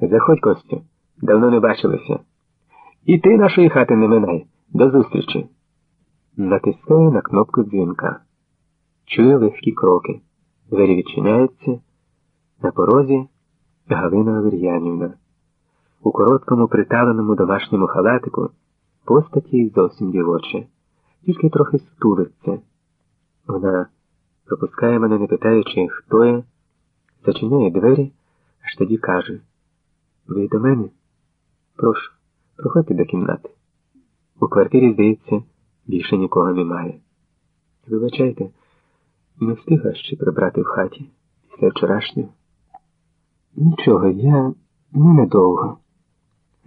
Заходь, Костю, давно не бачилися. І ти нашої хати не минай. До зустрічі. Натискає на кнопку дзвінка. Чує легкі кроки. Двері відчиняються. На порозі Галина Авер'янівна. У короткому приталеному домашньому халатику постаті зовсім дівоче, тільки трохи стулиться. Вона пропускає мене, не питаючи, хто я, зачиняє двері, аж тоді каже: Ви до мене? Прошу, проходьте до кімнати. У квартирі, здається, більше нікого немає. Вибачайте, не встигла ще прибрати в хаті після вчорашнього. Нічого, я ненадовго.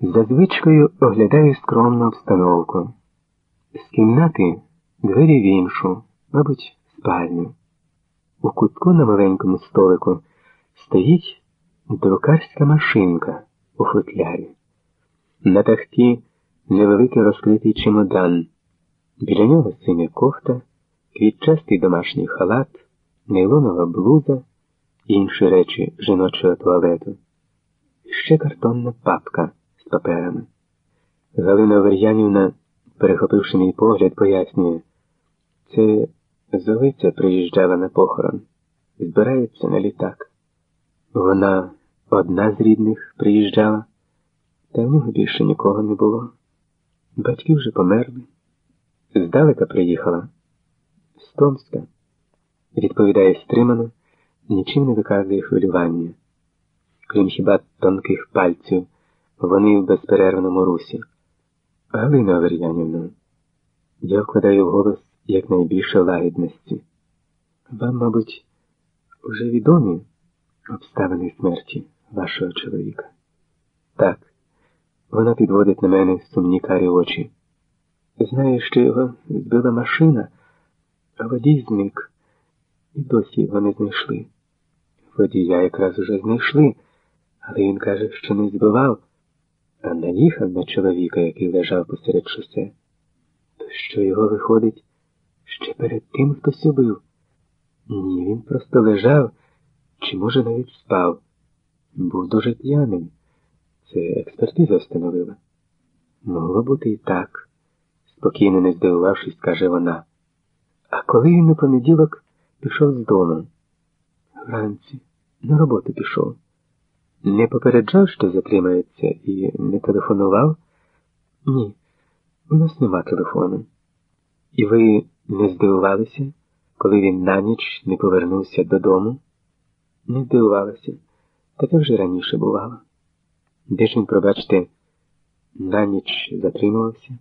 За звичкою оглядаю скромну обстановку. З кімнати двері в іншу, мабуть, спальню. У кутку на маленькому столику стоїть друкарська машинка у футлярі. На тахті невеликий розкритий чемодан. Біля нього синя кофта, квітчастий домашній халат, нейлонова блуза і інші речі жіночого туалету. Ще картонна папка з паперами. Галина Вер'янівна, перехопивши мій погляд, пояснює, це Золиця приїжджала на похорон, збирається на літак. Вона одна з рідних приїжджала, та в нього більше нікого не було. Батьки вже померли. Здалека приїхала. З Томська, відповідає стримано нічим не виказує хвилювання, крім хіба тонких пальців, вони в безперервному русі. Галина Авер'янівна, я вкладаю в голос якнайбільше лагідності. Вам, мабуть, вже відомі обставини смерті вашого чоловіка? Так, вона підводить на мене сумні карі очі. Знаю, що його збила машина, а водій зник, і досі не знайшли. Водія якраз уже знайшли, але він каже, що не збивав, а наїхав на чоловіка, який лежав посеред шосе. То що його виходить ще перед тим, хтось убив? Ні, він просто лежав, чи, може, навіть спав. Був дуже п'яний. Це експертиза встановила. Могло бути і так, спокійно не здивувавшись, каже вона. А коли він у понеділок пішов з дому? Вранці. На роботу пішов. Не попереджав, що затримається, і не телефонував? Ні, у нас нема телефону. І ви не здивувалися, коли він на ніч не повернувся додому? Не здивувалися. Таке вже раніше бувало. Де ж він, пробачте, на ніч затримувався?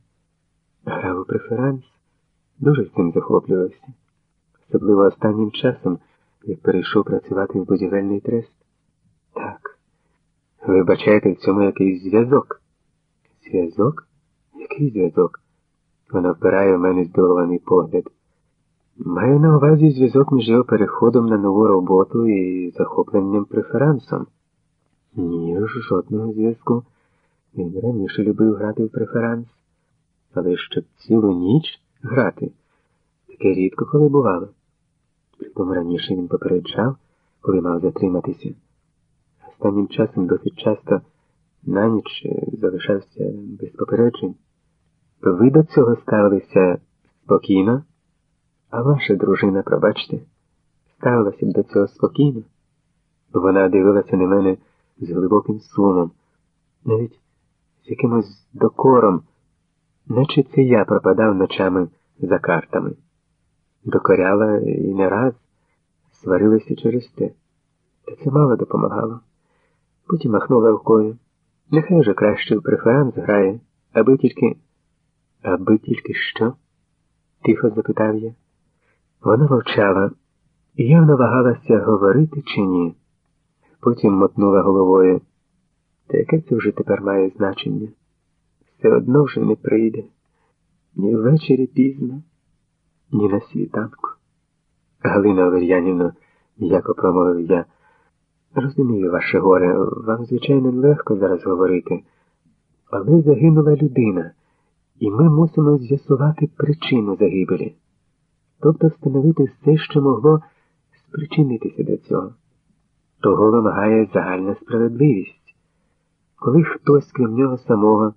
Грав у преферанс, дуже з цим захоплювався. Особливо останнім часом як перейшов працювати в будівельний трест? Так. Ви бачаєте в цьому якийсь зв'язок? Зв'язок? Який зв'язок? Вона впирає в мене здивований погляд. Маю на увазі зв'язок між його переходом на нову роботу і захопленням преферансом. Ні, жодного зв'язку. Він раніше любив грати в преферанс. Але щоб цілу ніч грати, таке рідко коли бувало. Притом раніше він попереджав, коли мав затриматися. Останнім часом досить часто на ніч залишався без попереджень. Ви до цього ставилися спокійно, а ваша дружина, пробачте, ставилася б до цього спокійно. Вона дивилася на мене з глибоким сумом, навіть з якимось докором, наче це я пропадав ночами за картами докоряла і не раз сварилася через те. Та це мало допомагало. Потім махнула рукою. Нехай же краще в преферанс грає, аби тільки. Аби тільки що? тихо запитав я. Вона мовчала і явно вагалася говорити чи ні. Потім мотнула головою. Та яке це вже тепер має значення? Все одно вже не прийде. Ні ввечері пізно ні на світанку. Галина Овер'янівна, м'яко промовив я, розумію ваше горе, вам, звичайно, легко зараз говорити, але загинула людина, і ми мусимо з'ясувати причину загибелі, тобто встановити все, що могло спричинитися до цього. Того вимагає загальна справедливість. коли хтось крім нього самого